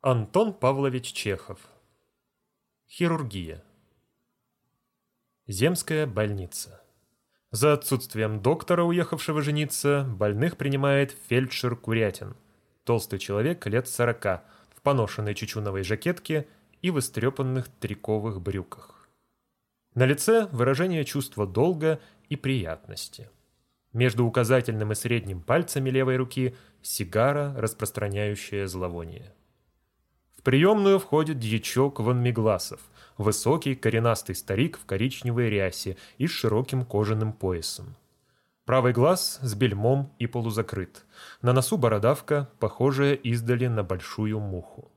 Антон Павлович Чехов. Хирургия. Земская больница. За отсутствием доктора, уехавшего жениться, больных принимает фельдшер Курятин. Толстый человек лет сорока, в поношенной чечуновой жакетке и в истрепанных триковых брюках. На лице выражение чувства долга и приятности. Между указательным и средним пальцами левой руки сигара, распространяющая зловоние. В приемную входит дьячок Ванмигласов, высокий коренастый старик в коричневой рясе и с широким кожаным поясом. Правый глаз с бельмом и полузакрыт. На носу бородавка, похожая издали на большую муху.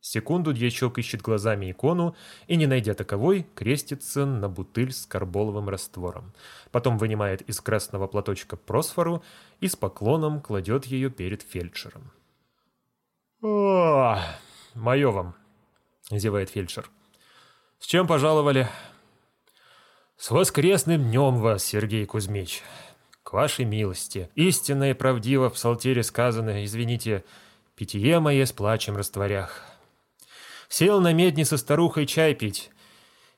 Секунду дьячок ищет глазами икону и, не найдя таковой, крестится на бутыль с карболовым раствором. Потом вынимает из красного платочка просфору и с поклоном кладет ее перед фельдшером. «О, мое вам», — зевает фельдшер. «С чем пожаловали?» «С воскресным днем вас, Сергей Кузьмич. К вашей милости. Истинно и правдиво в псалтире сказано, извините, питье мое с плачем растворях. Сел на медне со старухой чай пить,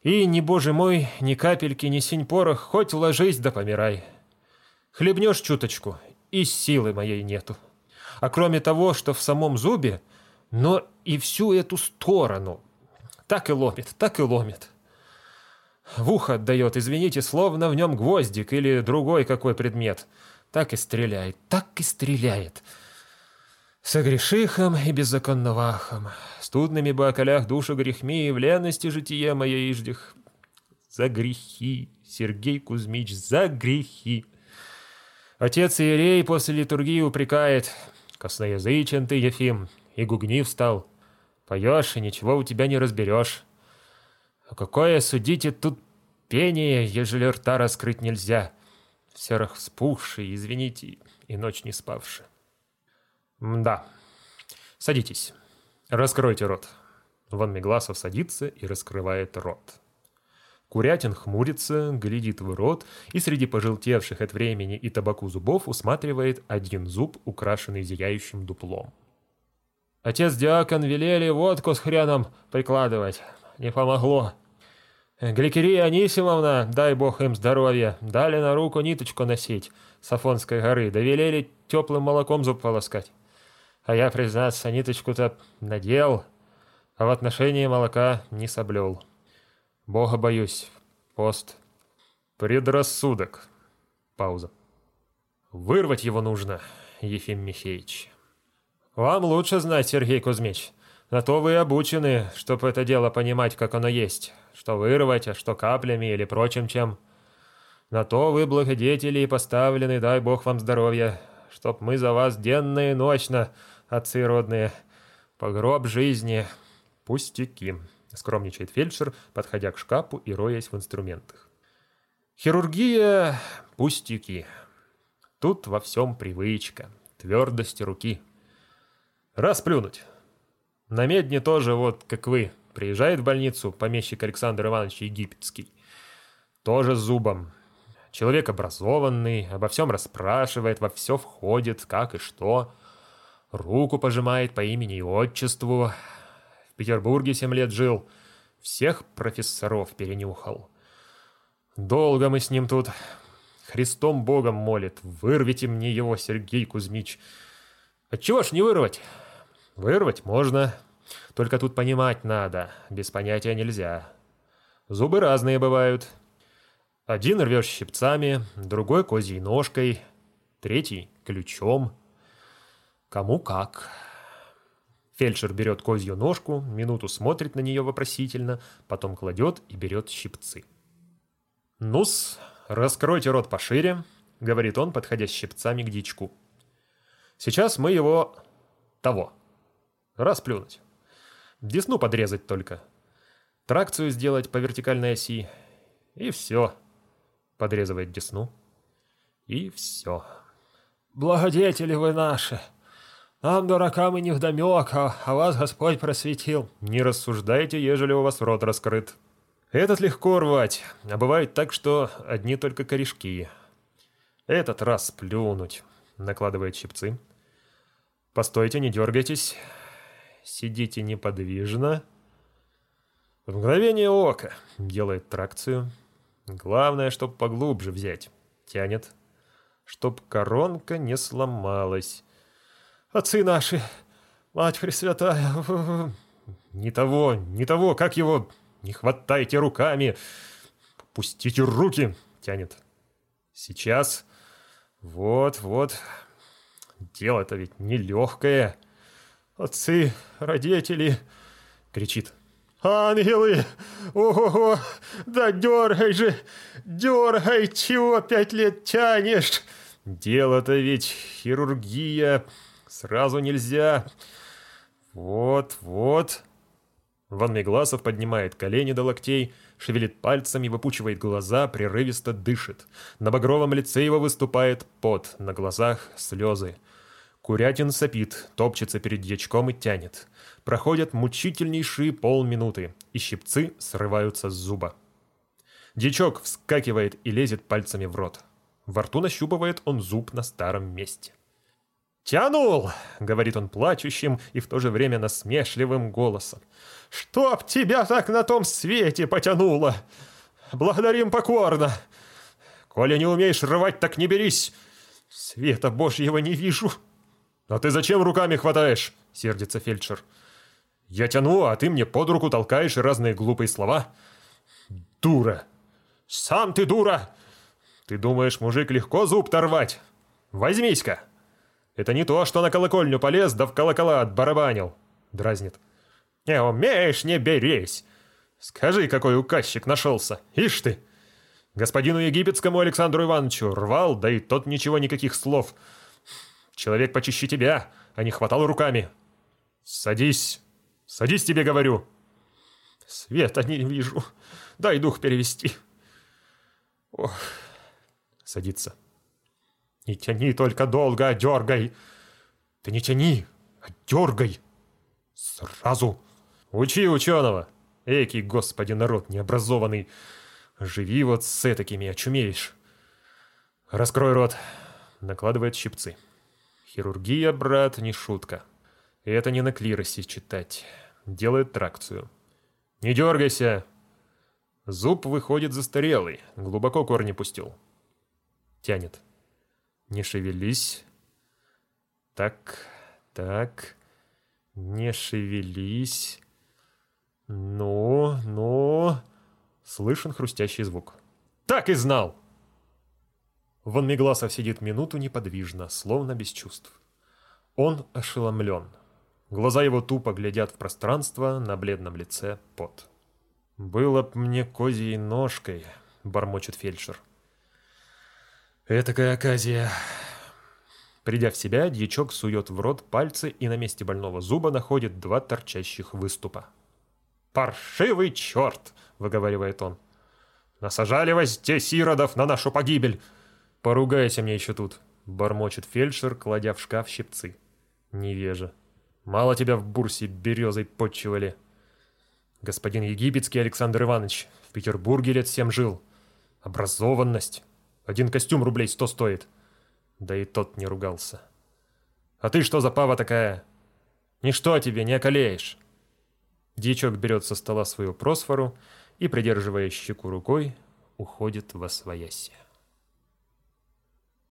и, ни боже мой, ни капельки, ни синь порох, хоть ложись да помирай. Хлебнешь чуточку, и силы моей нету. А кроме того, что в самом зубе, но и всю эту сторону. Так и ломит, так и ломит. В ухо отдает, извините, словно в нем гвоздик или другой какой предмет. Так и стреляет, так и стреляет. Согрешихом и беззаконновахом, студными бы околях душу грехми и в ленности житие мое иждих. За грехи, Сергей Кузьмич, за грехи. Отец Иерей после литургии упрекает. Косноязычен ты, Ефим, и гугнив стал. Поешь, и ничего у тебя не разберешь. А какое, судите, тут пение, ежели рта раскрыть нельзя. Все вспухший, извините, и ночь не спавший. Да. Садитесь. Раскройте рот. Ван Мегласов садится и раскрывает рот. Курятин хмурится, глядит в рот и среди пожелтевших от времени и табаку зубов усматривает один зуб, украшенный зияющим дуплом. Отец Диакон велели водку с хреном прикладывать. Не помогло. Гликерия Анисимовна, дай бог им здоровья, дали на руку ниточку носить с Афонской горы, да велели теплым молоком зуб полоскать. А я, признаться, ниточку-то надел, а в отношении молока не соблел. Бога боюсь. Пост. Предрассудок. Пауза. Вырвать его нужно, Ефим Михеевич. «Вам лучше знать, Сергей Кузьмич. На то вы обучены, чтобы это дело понимать, как оно есть. Что вырвать, а что каплями или прочим чем. На то вы благодетели и поставлены, дай Бог вам здоровья, чтоб мы за вас денно и ночно, отцы родные, погроб жизни, пустяки», — скромничает фельдшер, подходя к шкафу и роясь в инструментах. «Хирургия — пустяки. Тут во всем привычка, твердость руки». Расплюнуть. На медне тоже, вот как вы, приезжает в больницу помещик Александр Иванович Египетский. Тоже с зубом. Человек образованный, обо всем расспрашивает, во все входит, как и что. Руку пожимает по имени и отчеству. В Петербурге семь лет жил. Всех профессоров перенюхал. Долго мы с ним тут. Христом Богом молит. Вырвите мне его, Сергей Кузьмич. Отчего ж не вырвать? Вырвать можно, только тут понимать надо, без понятия нельзя. Зубы разные бывают. Один рвешь щипцами, другой козьей ножкой, третий ключом. Кому как. Фельдшер берет козью ножку, минуту смотрит на нее вопросительно, потом кладет и берет щипцы. «Ну-с, раскройте рот пошире», — говорит он, подходя щипцами к дичку. «Сейчас мы его... того». Расплюнуть. Десну подрезать только. Тракцию сделать по вертикальной оси. И все. Подрезывает десну. И все. Благодетели вы наши! Нам, дуракам, и невдомек, а, а вас Господь просветил. Не рассуждайте, ежели у вас рот раскрыт. Этот легко рвать, а бывает так, что одни только корешки. Этот раз плюнуть, накладывает щипцы. Постойте, не дергайтесь. Сидите неподвижно. В мгновение ока делает тракцию. Главное, чтоб поглубже взять. Тянет. Чтоб коронка не сломалась. Отцы наши, Мать Пресвятая, не того, не того, как его... Не хватайте руками. Пустите руки, тянет. Сейчас. Вот, вот. Дело-то ведь нелегкое. Отцы, родители, кричит. «Ангелы! Ого! Да дергай же! Дергай! Чего пять лет тянешь?» «Дело-то ведь хирургия. Сразу нельзя. Вот, вот». Ван Мегласов поднимает колени до локтей, шевелит пальцами, выпучивает глаза, прерывисто дышит. На багровом лице его выступает пот, на глазах слезы. Курятин сопит, топчется перед дьячком и тянет. Проходят мучительнейшие полминуты, и щипцы срываются с зуба. Дьячок вскакивает и лезет пальцами в рот. Во рту нащупывает он зуб на старом месте. «Тянул!» — говорит он плачущим и в то же время насмешливым голосом. «Чтоб тебя так на том свете потянуло! Благодарим покорно! Коли не умеешь рвать, так не берись! Света Божьего не вижу!» «А ты зачем руками хватаешь?» — сердится фельдшер. «Я тяну, а ты мне под руку толкаешь разные глупые слова». «Дура!» «Сам ты дура!» «Ты думаешь, мужик, легко зуб торвать? Возьмись-ка!» Это не то, что на колокольню полез, да в колокола отбарабанил. Дразнит. Не умеешь, не берись. Скажи, какой указчик нашелся. Ишь ты. Господину египетскому Александру Ивановичу рвал, да и тот ничего, никаких слов. Человек почище тебя, а не хватал руками. Садись. Садись, тебе говорю. Света не вижу. Дай дух перевести. Ох. Садится. Не тяни только долго, а дергай. Ты не тяни, а дергай. Сразу. Учи ученого. Экий, господи, народ необразованный. Живи вот с этакими, очумеешь. Раскрой рот. Накладывает щипцы. Хирургия, брат, не шутка. Это не на клиросе читать. Делает тракцию. Не дергайся. Зуб выходит застарелый. Глубоко корни пустил. Тянет. Не шевелись. Так, так. Не шевелись. Ну, ну. Слышен хрустящий звук. Так и знал! Вон Мегласов сидит минуту неподвижно, словно без чувств. Он ошеломлен. Глаза его тупо глядят в пространство, на бледном лице пот. «Было б мне козьей ножкой», — бормочет фельдшер. Этакая оказия. Придя в себя, дьячок сует в рот пальцы и на месте больного зуба находит два торчащих выступа. «Паршивый черт!» — выговаривает он. «Насажали вас те сиродов на нашу погибель!» «Поругайся мне еще тут!» — бормочет фельдшер, кладя в шкаф щипцы. «Невежа! Мало тебя в бурсе березой подчивали!» «Господин египетский Александр Иванович в Петербурге лет семь жил. Образованность!» Один костюм рублей сто стоит. Да и тот не ругался. А ты что за пава такая? Ничто тебе, не околеешь. Дьячок берет со стола свою просфору и, придерживая щеку рукой, уходит во своясье.